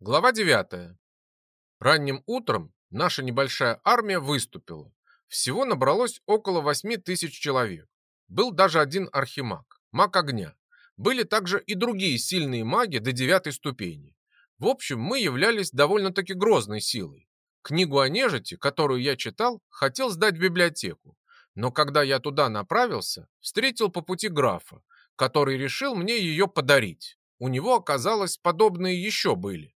Глава 9. Ранним утром наша небольшая армия выступила. Всего набралось около 8 тысяч человек. Был даже один архимаг, маг огня. Были также и другие сильные маги до девятой ступени. В общем, мы являлись довольно-таки грозной силой. Книгу о нежити, которую я читал, хотел сдать в библиотеку. Но когда я туда направился, встретил по пути графа, который решил мне ее подарить. У него, оказалось, подобные еще были.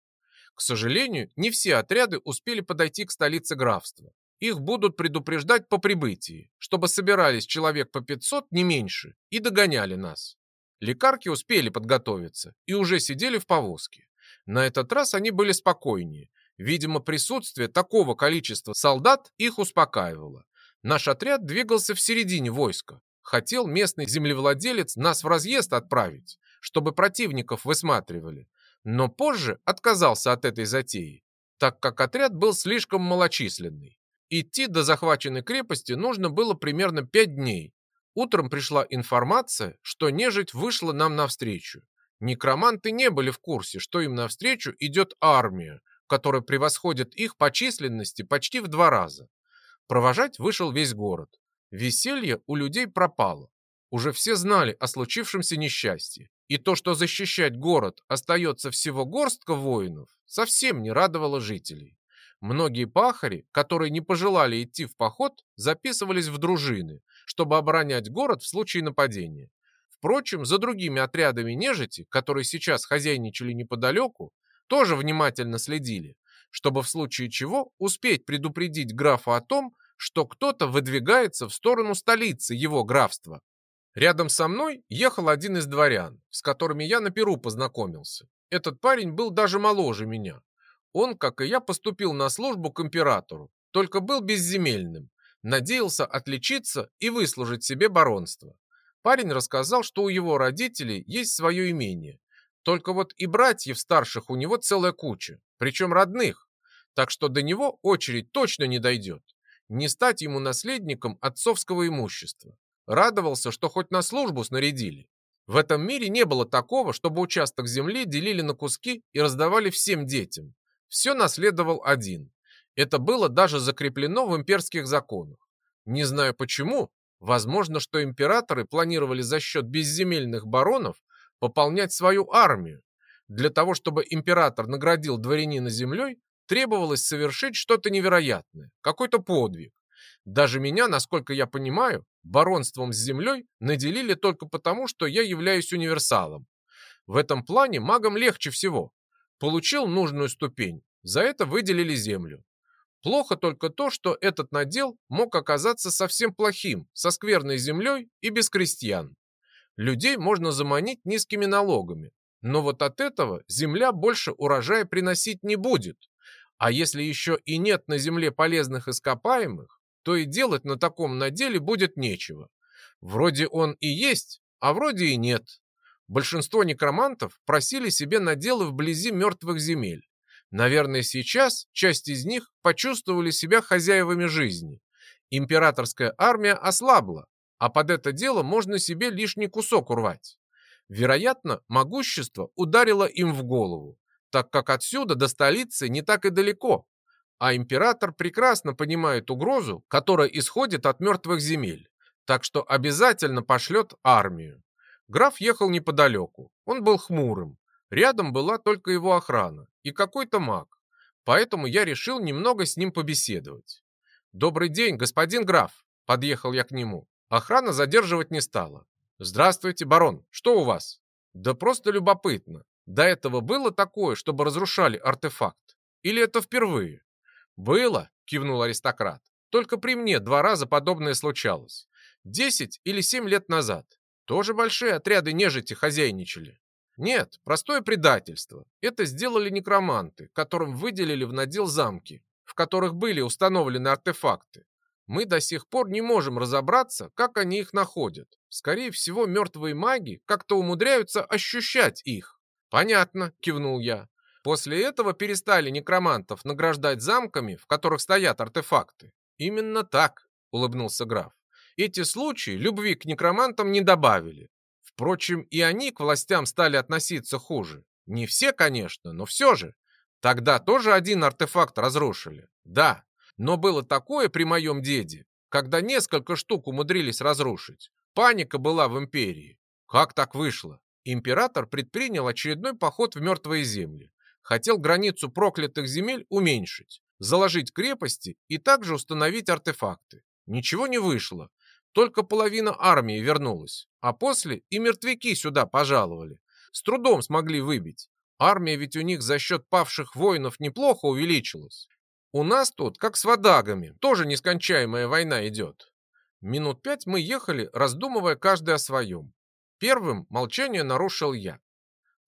К сожалению, не все отряды успели подойти к столице графства. Их будут предупреждать по прибытии, чтобы собирались человек по 500, не меньше, и догоняли нас. Лекарки успели подготовиться и уже сидели в повозке. На этот раз они были спокойнее. Видимо, присутствие такого количества солдат их успокаивало. Наш отряд двигался в середине войска. Хотел местный землевладелец нас в разъезд отправить, чтобы противников высматривали но позже отказался от этой затеи, так как отряд был слишком малочисленный. Идти до захваченной крепости нужно было примерно пять дней. Утром пришла информация, что нежить вышла нам навстречу. Некроманты не были в курсе, что им навстречу идет армия, которая превосходит их по численности почти в два раза. Провожать вышел весь город. Веселье у людей пропало. Уже все знали о случившемся несчастье. И то, что защищать город остается всего горстка воинов, совсем не радовало жителей. Многие пахари, которые не пожелали идти в поход, записывались в дружины, чтобы оборонять город в случае нападения. Впрочем, за другими отрядами нежити, которые сейчас хозяйничали неподалеку, тоже внимательно следили, чтобы в случае чего успеть предупредить графа о том, что кто-то выдвигается в сторону столицы его графства. Рядом со мной ехал один из дворян, с которыми я на Перу познакомился. Этот парень был даже моложе меня. Он, как и я, поступил на службу к императору, только был безземельным, надеялся отличиться и выслужить себе баронство. Парень рассказал, что у его родителей есть свое имение. Только вот и братьев старших у него целая куча, причем родных. Так что до него очередь точно не дойдет. Не стать ему наследником отцовского имущества. Радовался, что хоть на службу снарядили. В этом мире не было такого, чтобы участок земли делили на куски и раздавали всем детям. Все наследовал один. Это было даже закреплено в имперских законах. Не знаю почему, возможно, что императоры планировали за счет безземельных баронов пополнять свою армию. Для того, чтобы император наградил дворянина землей, требовалось совершить что-то невероятное, какой-то подвиг. Даже меня, насколько я понимаю, баронством с землей наделили только потому, что я являюсь универсалом. В этом плане магам легче всего. Получил нужную ступень, за это выделили землю. Плохо только то, что этот надел мог оказаться совсем плохим, со скверной землей и без крестьян. Людей можно заманить низкими налогами, но вот от этого земля больше урожая приносить не будет. А если еще и нет на земле полезных ископаемых, то и делать на таком наделе будет нечего. Вроде он и есть, а вроде и нет. Большинство некромантов просили себе наделы вблизи мертвых земель. Наверное, сейчас часть из них почувствовали себя хозяевами жизни. Императорская армия ослабла, а под это дело можно себе лишний кусок урвать. Вероятно, могущество ударило им в голову, так как отсюда до столицы не так и далеко, а император прекрасно понимает угрозу, которая исходит от мертвых земель, так что обязательно пошлет армию. Граф ехал неподалеку, он был хмурым. Рядом была только его охрана и какой-то маг, поэтому я решил немного с ним побеседовать. «Добрый день, господин граф!» – подъехал я к нему. Охрана задерживать не стала. «Здравствуйте, барон, что у вас?» «Да просто любопытно. До этого было такое, чтобы разрушали артефакт? Или это впервые?» «Было», — кивнул аристократ. «Только при мне два раза подобное случалось. Десять или семь лет назад. Тоже большие отряды нежити хозяйничали. Нет, простое предательство. Это сделали некроманты, которым выделили в надел замки, в которых были установлены артефакты. Мы до сих пор не можем разобраться, как они их находят. Скорее всего, мертвые маги как-то умудряются ощущать их. Понятно, кивнул я. После этого перестали некромантов награждать замками, в которых стоят артефакты. Именно так, улыбнулся граф. Эти случаи любви к некромантам не добавили. Впрочем, и они к властям стали относиться хуже. Не все, конечно, но все же. Тогда тоже один артефакт разрушили. Да, но было такое при моем деде, когда несколько штук умудрились разрушить. Паника была в империи. Как так вышло? Император предпринял очередной поход в мертвые земли. Хотел границу проклятых земель уменьшить, заложить крепости и также установить артефакты. Ничего не вышло. Только половина армии вернулась, а после и мертвяки сюда пожаловали. С трудом смогли выбить. Армия ведь у них за счет павших воинов неплохо увеличилась. У нас тут, как с водагами, тоже нескончаемая война идет. Минут пять мы ехали, раздумывая каждый о своем. Первым молчание нарушил я.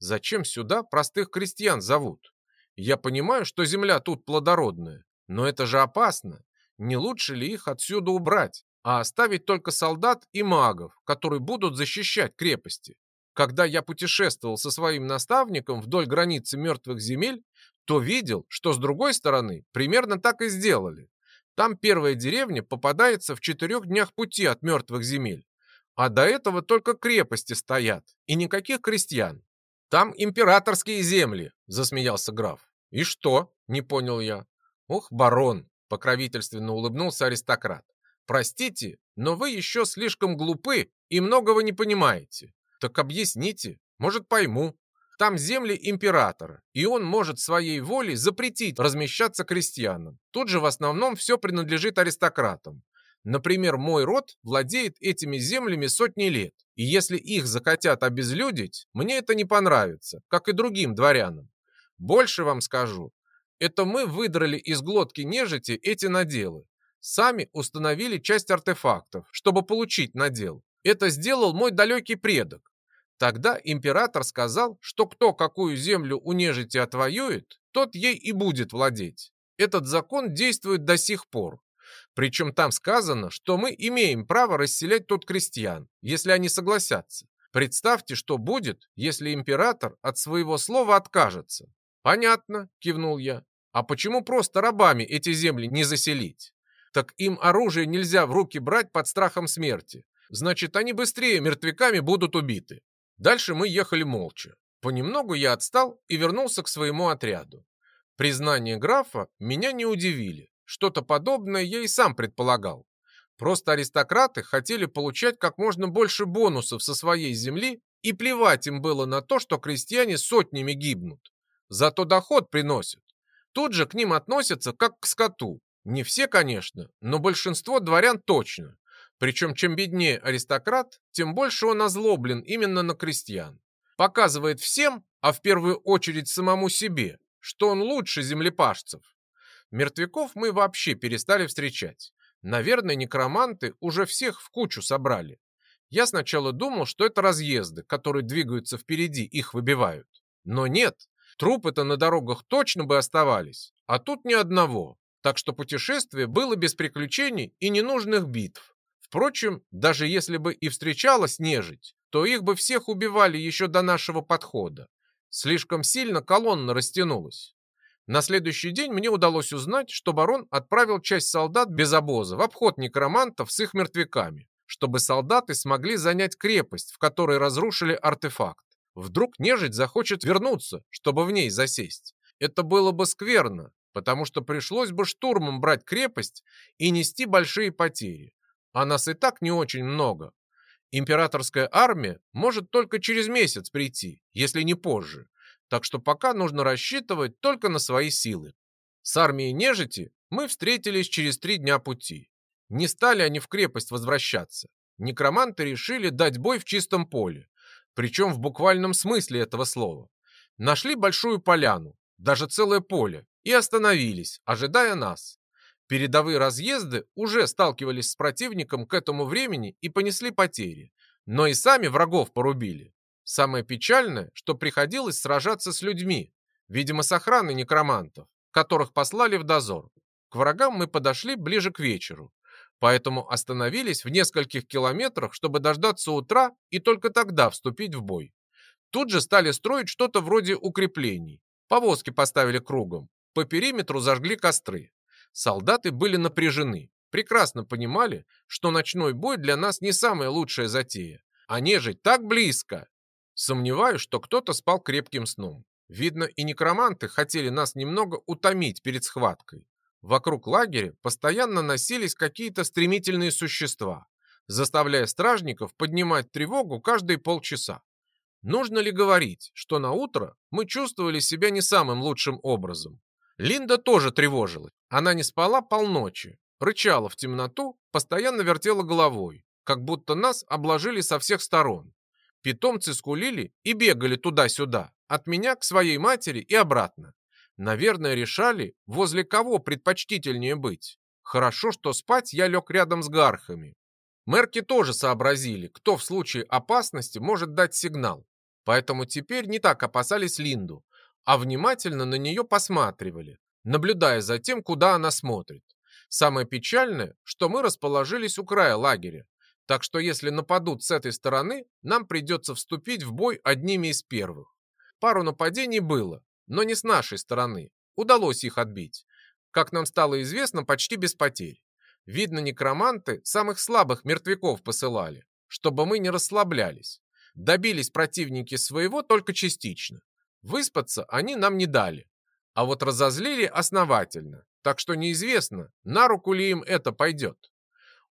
Зачем сюда простых крестьян зовут? Я понимаю, что земля тут плодородная, но это же опасно. Не лучше ли их отсюда убрать, а оставить только солдат и магов, которые будут защищать крепости? Когда я путешествовал со своим наставником вдоль границы мертвых земель, то видел, что с другой стороны примерно так и сделали. Там первая деревня попадается в четырех днях пути от мертвых земель. А до этого только крепости стоят, и никаких крестьян. Там императорские земли, засмеялся граф. И что? Не понял я. Ох, барон, покровительственно улыбнулся аристократ. Простите, но вы еще слишком глупы и многого не понимаете. Так объясните, может пойму. Там земли императора, и он может своей волей запретить размещаться крестьянам. Тут же в основном все принадлежит аристократам. Например, мой род владеет этими землями сотни лет, и если их захотят обезлюдить, мне это не понравится, как и другим дворянам. Больше вам скажу, это мы выдрали из глотки нежити эти наделы. Сами установили часть артефактов, чтобы получить надел. Это сделал мой далекий предок. Тогда император сказал, что кто какую землю у нежити отвоюет, тот ей и будет владеть. Этот закон действует до сих пор. Причем там сказано, что мы имеем право расселять тут крестьян, если они согласятся. Представьте, что будет, если император от своего слова откажется. Понятно, кивнул я. А почему просто рабами эти земли не заселить? Так им оружие нельзя в руки брать под страхом смерти. Значит, они быстрее мертвяками будут убиты. Дальше мы ехали молча. Понемногу я отстал и вернулся к своему отряду. Признания графа меня не удивили. Что-то подобное я и сам предполагал. Просто аристократы хотели получать как можно больше бонусов со своей земли, и плевать им было на то, что крестьяне сотнями гибнут. Зато доход приносят. Тут же к ним относятся как к скоту. Не все, конечно, но большинство дворян точно. Причем чем беднее аристократ, тем больше он озлоблен именно на крестьян. Показывает всем, а в первую очередь самому себе, что он лучше землепашцев. Мертвяков мы вообще перестали встречать. Наверное, некроманты уже всех в кучу собрали. Я сначала думал, что это разъезды, которые двигаются впереди, их выбивают. Но нет, трупы-то на дорогах точно бы оставались, а тут ни одного. Так что путешествие было без приключений и ненужных битв. Впрочем, даже если бы и встречалась нежить, то их бы всех убивали еще до нашего подхода. Слишком сильно колонна растянулась. На следующий день мне удалось узнать, что барон отправил часть солдат без обоза в обход некромантов с их мертвяками, чтобы солдаты смогли занять крепость, в которой разрушили артефакт. Вдруг нежить захочет вернуться, чтобы в ней засесть. Это было бы скверно, потому что пришлось бы штурмом брать крепость и нести большие потери а нас и так не очень много. Императорская армия может только через месяц прийти, если не позже, так что пока нужно рассчитывать только на свои силы. С армией нежити мы встретились через три дня пути. Не стали они в крепость возвращаться. Некроманты решили дать бой в чистом поле, причем в буквальном смысле этого слова. Нашли большую поляну, даже целое поле, и остановились, ожидая нас. Передовые разъезды уже сталкивались с противником к этому времени и понесли потери, но и сами врагов порубили. Самое печальное, что приходилось сражаться с людьми, видимо, с охраной некромантов, которых послали в дозор. К врагам мы подошли ближе к вечеру, поэтому остановились в нескольких километрах, чтобы дождаться утра и только тогда вступить в бой. Тут же стали строить что-то вроде укреплений. Повозки поставили кругом, по периметру зажгли костры. Солдаты были напряжены, прекрасно понимали, что ночной бой для нас не самая лучшая затея. А нежить так близко. Сомневаюсь, что кто-то спал крепким сном. Видно, и некроманты хотели нас немного утомить перед схваткой. Вокруг лагеря постоянно носились какие-то стремительные существа, заставляя стражников поднимать тревогу каждые полчаса. Нужно ли говорить, что на утро мы чувствовали себя не самым лучшим образом? Линда тоже тревожилась. Она не спала полночи, рычала в темноту, постоянно вертела головой, как будто нас обложили со всех сторон. Питомцы скулили и бегали туда-сюда, от меня к своей матери и обратно. Наверное, решали, возле кого предпочтительнее быть. Хорошо, что спать я лег рядом с гархами. Мерки тоже сообразили, кто в случае опасности может дать сигнал. Поэтому теперь не так опасались Линду, а внимательно на нее посматривали, наблюдая за тем, куда она смотрит. Самое печальное, что мы расположились у края лагеря, так что если нападут с этой стороны, нам придется вступить в бой одними из первых. Пару нападений было, но не с нашей стороны. Удалось их отбить. Как нам стало известно, почти без потерь. Видно, некроманты самых слабых мертвяков посылали, чтобы мы не расслаблялись. Добились противники своего только частично. Выспаться они нам не дали. А вот разозлили основательно, так что неизвестно, на руку ли им это пойдет.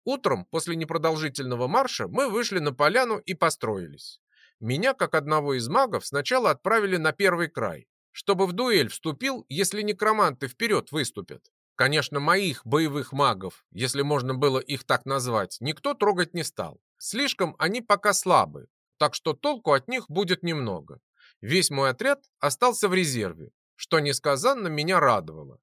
Утром, после непродолжительного марша, мы вышли на поляну и построились. Меня, как одного из магов, сначала отправили на первый край, чтобы в дуэль вступил, если некроманты вперед выступят. Конечно, моих боевых магов, если можно было их так назвать, никто трогать не стал. Слишком они пока слабы, так что толку от них будет немного. Весь мой отряд остался в резерве, что несказанно меня радовало.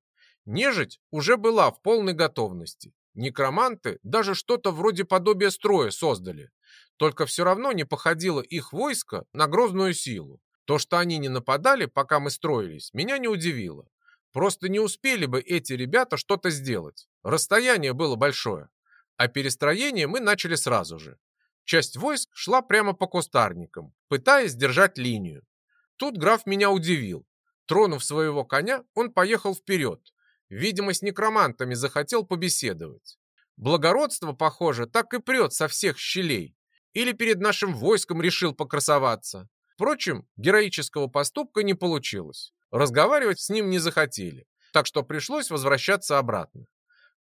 Нежить уже была в полной готовности. Некроманты даже что-то вроде подобия строя создали. Только все равно не походило их войско на грозную силу. То, что они не нападали, пока мы строились, меня не удивило. Просто не успели бы эти ребята что-то сделать. Расстояние было большое. А перестроение мы начали сразу же. Часть войск шла прямо по кустарникам, пытаясь держать линию. Тут граф меня удивил. Тронув своего коня, он поехал вперед, Видимо, с некромантами захотел побеседовать. Благородство, похоже, так и прет со всех щелей. Или перед нашим войском решил покрасоваться. Впрочем, героического поступка не получилось. Разговаривать с ним не захотели, так что пришлось возвращаться обратно.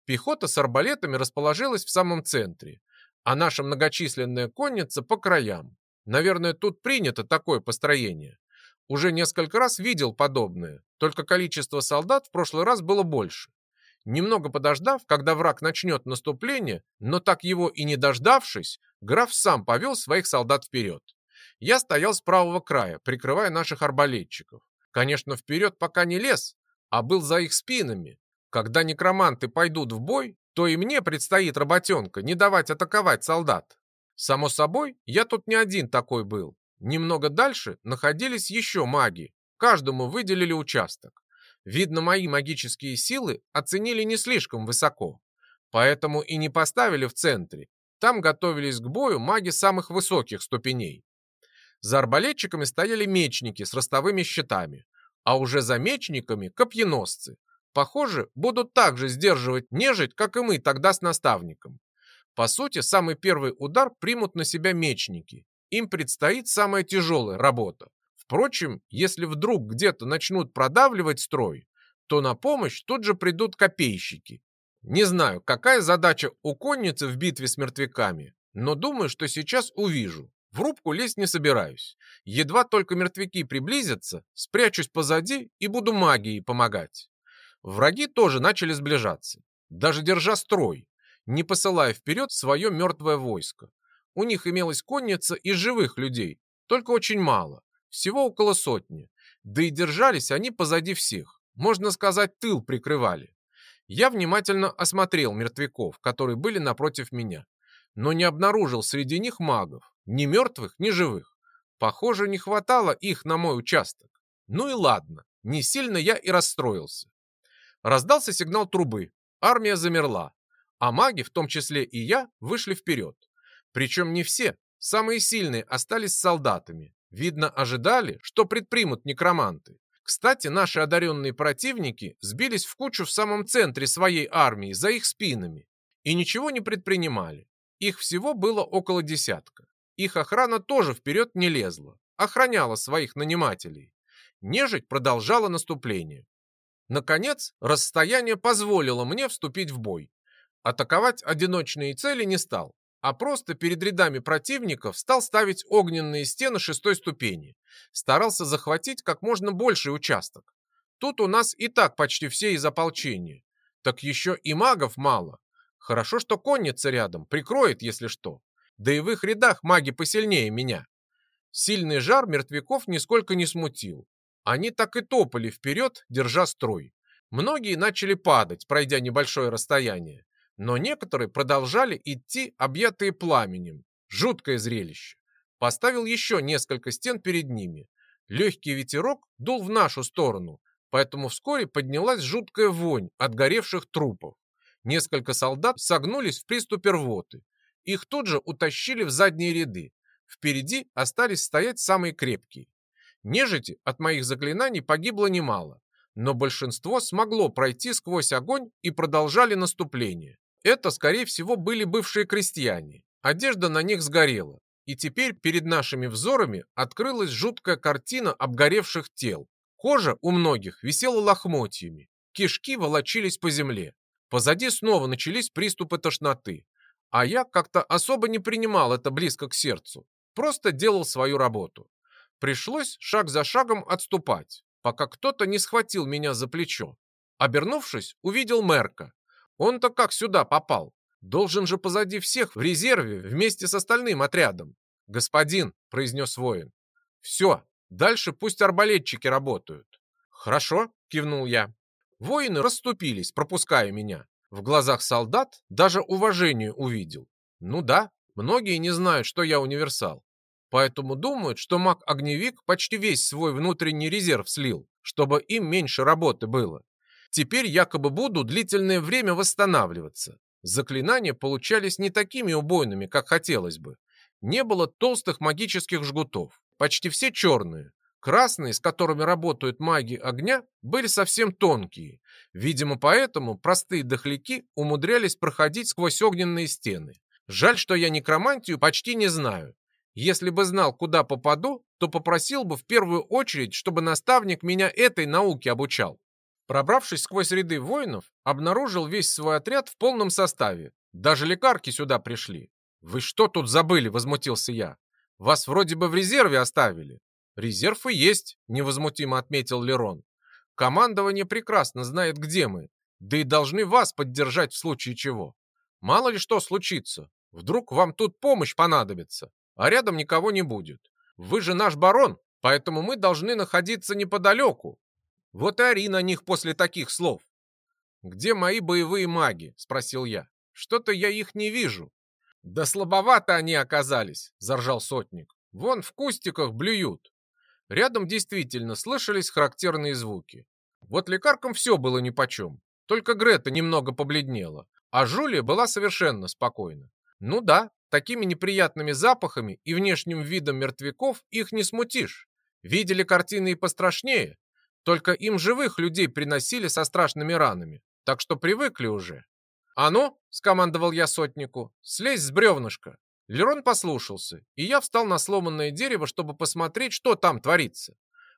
Пехота с арбалетами расположилась в самом центре, а наша многочисленная конница по краям. Наверное, тут принято такое построение. Уже несколько раз видел подобное, только количество солдат в прошлый раз было больше. Немного подождав, когда враг начнет наступление, но так его и не дождавшись, граф сам повел своих солдат вперед. Я стоял с правого края, прикрывая наших арбалетчиков. Конечно, вперед пока не лез, а был за их спинами. Когда некроманты пойдут в бой, то и мне предстоит работенка не давать атаковать солдат. Само собой, я тут не один такой был. Немного дальше находились еще маги. Каждому выделили участок. Видно, мои магические силы оценили не слишком высоко. Поэтому и не поставили в центре. Там готовились к бою маги самых высоких ступеней. За арбалетчиками стояли мечники с ростовыми щитами, а уже за мечниками – копьеносцы. Похоже, будут так же сдерживать нежить, как и мы тогда с наставником. По сути, самый первый удар примут на себя мечники, им предстоит самая тяжелая работа. Впрочем, если вдруг где-то начнут продавливать строй, то на помощь тут же придут копейщики. Не знаю, какая задача у конницы в битве с мертвяками, но думаю, что сейчас увижу. В рубку лезть не собираюсь. Едва только мертвяки приблизятся, спрячусь позади и буду магией помогать. Враги тоже начали сближаться, даже держа строй, не посылая вперед свое мертвое войско. У них имелась конница из живых людей, только очень мало, всего около сотни. Да и держались они позади всех, можно сказать, тыл прикрывали. Я внимательно осмотрел мертвяков, которые были напротив меня, но не обнаружил среди них магов, ни мертвых, ни живых. Похоже, не хватало их на мой участок. Ну и ладно, не сильно я и расстроился. Раздался сигнал трубы, армия замерла, а маги, в том числе и я, вышли вперед. Причем не все, самые сильные остались солдатами. Видно, ожидали, что предпримут некроманты. Кстати, наши одаренные противники сбились в кучу в самом центре своей армии, за их спинами, и ничего не предпринимали. Их всего было около десятка. Их охрана тоже вперед не лезла, охраняла своих нанимателей. Нежить продолжала наступление. Наконец, расстояние позволило мне вступить в бой. Атаковать одиночные цели не стал, а просто перед рядами противников стал ставить огненные стены шестой ступени. Старался захватить как можно больший участок. Тут у нас и так почти все из ополчения. Так еще и магов мало. Хорошо, что конница рядом, прикроет, если что. Да и в их рядах маги посильнее меня. Сильный жар мертвяков нисколько не смутил. Они так и топали вперед, держа строй. Многие начали падать, пройдя небольшое расстояние. Но некоторые продолжали идти, объятые пламенем. Жуткое зрелище. Поставил еще несколько стен перед ними. Легкий ветерок дул в нашу сторону, поэтому вскоре поднялась жуткая вонь от горевших трупов. Несколько солдат согнулись в приступе рвоты. Их тут же утащили в задние ряды. Впереди остались стоять самые крепкие. Нежити от моих заклинаний погибло немало, но большинство смогло пройти сквозь огонь и продолжали наступление. Это, скорее всего, были бывшие крестьяне. Одежда на них сгорела, и теперь перед нашими взорами открылась жуткая картина обгоревших тел. Кожа у многих висела лохмотьями, кишки волочились по земле. Позади снова начались приступы тошноты, а я как-то особо не принимал это близко к сердцу, просто делал свою работу. Пришлось шаг за шагом отступать, пока кто-то не схватил меня за плечо. Обернувшись, увидел Мерка. Он-то как сюда попал? Должен же позади всех в резерве вместе с остальным отрядом. «Господин», — произнес воин, — «все, дальше пусть арбалетчики работают». «Хорошо», — кивнул я. Воины расступились, пропуская меня. В глазах солдат даже уважение увидел. Ну да, многие не знают, что я универсал. Поэтому думают, что маг-огневик почти весь свой внутренний резерв слил, чтобы им меньше работы было. Теперь якобы буду длительное время восстанавливаться. Заклинания получались не такими убойными, как хотелось бы. Не было толстых магических жгутов. Почти все черные. Красные, с которыми работают маги огня, были совсем тонкие. Видимо, поэтому простые дохляки умудрялись проходить сквозь огненные стены. Жаль, что я некромантию почти не знаю. Если бы знал, куда попаду, то попросил бы в первую очередь, чтобы наставник меня этой науке обучал. Пробравшись сквозь ряды воинов, обнаружил весь свой отряд в полном составе. Даже лекарки сюда пришли. «Вы что тут забыли?» – возмутился я. «Вас вроде бы в резерве оставили». «Резерв и есть», — невозмутимо отметил Лерон. «Командование прекрасно знает, где мы, да и должны вас поддержать в случае чего. Мало ли что случится, вдруг вам тут помощь понадобится, а рядом никого не будет. Вы же наш барон, поэтому мы должны находиться неподалеку». Вот ори на них после таких слов. «Где мои боевые маги?» — спросил я. «Что-то я их не вижу». «Да слабовато они оказались», — заржал сотник. «Вон в кустиках блюют. Рядом действительно слышались характерные звуки. Вот лекаркам все было нипочем. Только Грета немного побледнела, а Жулия была совершенно спокойна. Ну да, такими неприятными запахами и внешним видом мертвяков их не смутишь. Видели картины и пострашнее, только им живых людей приносили со страшными ранами, так что привыкли уже. «А ну!» — скомандовал я сотнику. «Слезь с бревнышка!» Лерон послушался, и я встал на сломанное дерево, чтобы посмотреть, что там творится.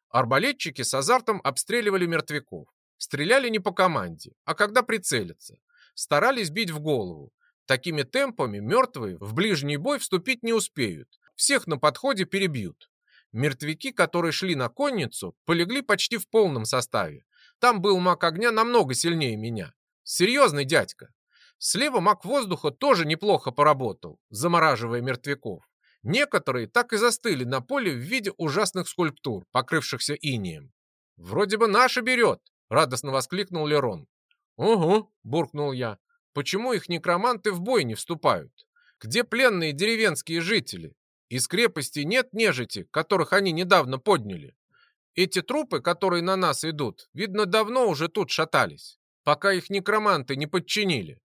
Арбалетчики с азартом обстреливали мертвяков. Стреляли не по команде, а когда прицелятся. Старались бить в голову. Такими темпами мертвые в ближний бой вступить не успеют. Всех на подходе перебьют. Мертвяки, которые шли на конницу, полегли почти в полном составе. Там был маг огня намного сильнее меня. Серьезный дядька. Слева маг воздуха тоже неплохо поработал, замораживая мертвяков. Некоторые так и застыли на поле в виде ужасных скульптур, покрывшихся инием. «Вроде бы наша берет!» — радостно воскликнул Лерон. «Угу», — буркнул я. «Почему их некроманты в бой не вступают? Где пленные деревенские жители? Из крепости нет нежити, которых они недавно подняли. Эти трупы, которые на нас идут, видно, давно уже тут шатались, пока их некроманты не подчинили.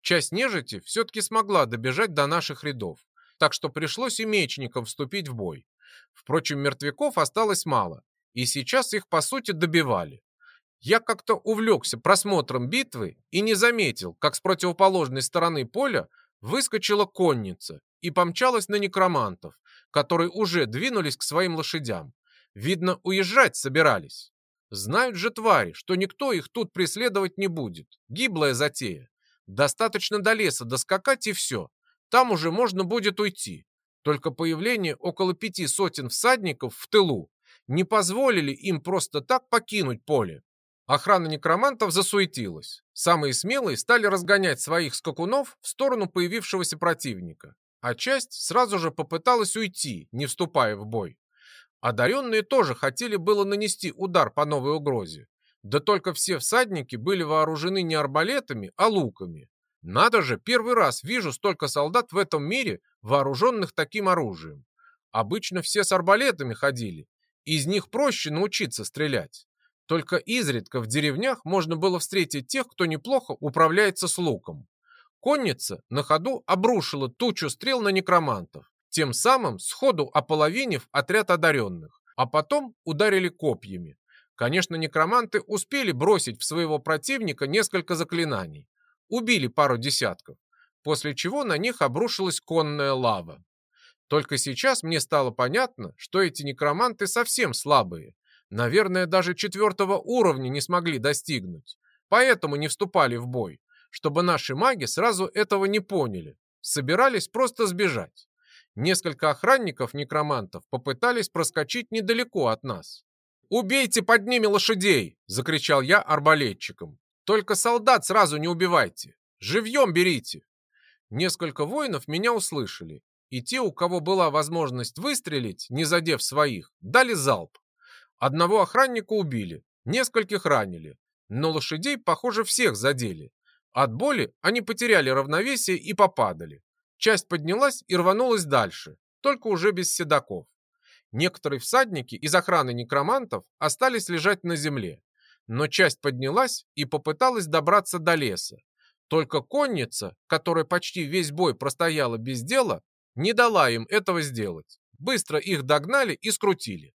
Часть нежити все-таки смогла добежать до наших рядов, так что пришлось и мечникам вступить в бой. Впрочем, мертвяков осталось мало, и сейчас их, по сути, добивали. Я как-то увлекся просмотром битвы и не заметил, как с противоположной стороны поля выскочила конница и помчалась на некромантов, которые уже двинулись к своим лошадям. Видно, уезжать собирались. Знают же твари, что никто их тут преследовать не будет. Гиблая затея. Достаточно до леса доскакать и все. Там уже можно будет уйти. Только появление около пяти сотен всадников в тылу не позволили им просто так покинуть поле. Охрана некромантов засуетилась. Самые смелые стали разгонять своих скакунов в сторону появившегося противника, а часть сразу же попыталась уйти, не вступая в бой. Одаренные тоже хотели было нанести удар по новой угрозе. Да только все всадники были вооружены не арбалетами, а луками. Надо же, первый раз вижу столько солдат в этом мире, вооруженных таким оружием. Обычно все с арбалетами ходили. Из них проще научиться стрелять. Только изредка в деревнях можно было встретить тех, кто неплохо управляется с луком. Конница на ходу обрушила тучу стрел на некромантов, тем самым сходу ополовинив отряд одаренных, а потом ударили копьями. Конечно, некроманты успели бросить в своего противника несколько заклинаний, убили пару десятков, после чего на них обрушилась конная лава. Только сейчас мне стало понятно, что эти некроманты совсем слабые, Наверное, даже четвертого уровня не смогли достигнуть. Поэтому не вступали в бой, чтобы наши маги сразу этого не поняли. Собирались просто сбежать. Несколько охранников-некромантов попытались проскочить недалеко от нас. «Убейте под ними лошадей!» – закричал я арбалетчиком. «Только солдат сразу не убивайте! Живьем берите!» Несколько воинов меня услышали, и те, у кого была возможность выстрелить, не задев своих, дали залп. Одного охранника убили, нескольких ранили, но лошадей, похоже, всех задели. От боли они потеряли равновесие и попадали. Часть поднялась и рванулась дальше, только уже без седаков. Некоторые всадники из охраны некромантов остались лежать на земле, но часть поднялась и попыталась добраться до леса. Только конница, которая почти весь бой простояла без дела, не дала им этого сделать. Быстро их догнали и скрутили.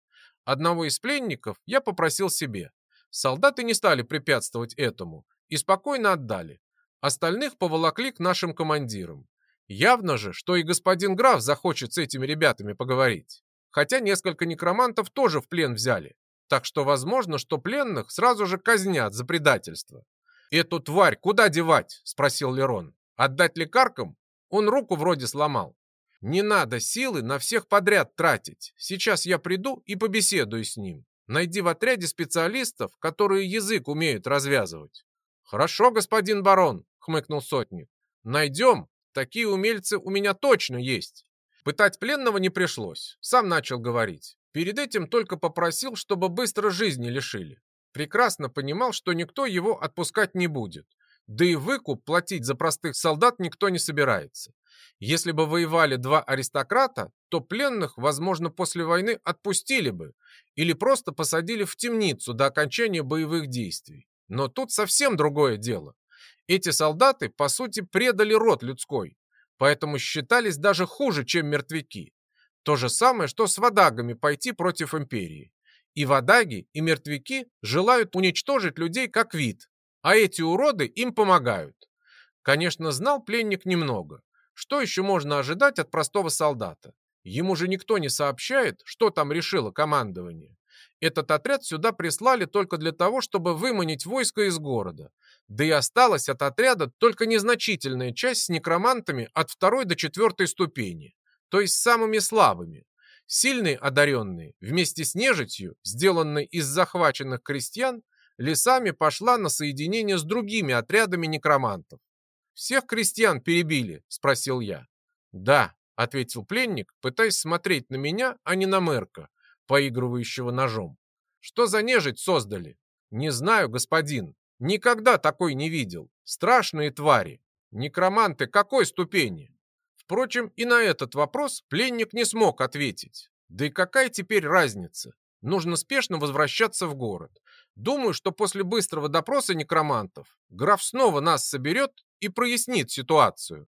Одного из пленников я попросил себе. Солдаты не стали препятствовать этому и спокойно отдали. Остальных поволокли к нашим командирам. Явно же, что и господин граф захочет с этими ребятами поговорить. Хотя несколько некромантов тоже в плен взяли. Так что возможно, что пленных сразу же казнят за предательство. «Эту тварь куда девать?» – спросил Лерон. «Отдать лекаркам?» Он руку вроде сломал. Не надо силы на всех подряд тратить. Сейчас я приду и побеседую с ним. Найди в отряде специалистов, которые язык умеют развязывать. Хорошо, господин барон, хмыкнул сотник. Найдем. Такие умельцы у меня точно есть. Пытать пленного не пришлось. Сам начал говорить. Перед этим только попросил, чтобы быстро жизни лишили. Прекрасно понимал, что никто его отпускать не будет. Да и выкуп платить за простых солдат никто не собирается. Если бы воевали два аристократа, то пленных, возможно, после войны отпустили бы или просто посадили в темницу до окончания боевых действий. Но тут совсем другое дело. Эти солдаты, по сути, предали род людской, поэтому считались даже хуже, чем мертвяки. То же самое, что с вадагами пойти против империи. И вадаги, и мертвяки желают уничтожить людей как вид, а эти уроды им помогают. Конечно, знал пленник немного, что еще можно ожидать от простого солдата? Ему же никто не сообщает, что там решило командование. Этот отряд сюда прислали только для того, чтобы выманить войско из города. Да и осталась от отряда только незначительная часть с некромантами от второй до четвертой ступени, то есть самыми слабыми. Сильные одаренные, вместе с нежитью, сделанной из захваченных крестьян, лесами пошла на соединение с другими отрядами некромантов. «Всех крестьян перебили?» – спросил я. «Да», – ответил пленник, пытаясь смотреть на меня, а не на Мерка, поигрывающего ножом. «Что за нежить создали?» «Не знаю, господин. Никогда такой не видел. Страшные твари. Некроманты какой ступени?» Впрочем, и на этот вопрос пленник не смог ответить. Да и какая теперь разница? Нужно спешно возвращаться в город. Думаю, что после быстрого допроса некромантов граф снова нас соберет и прояснит ситуацию.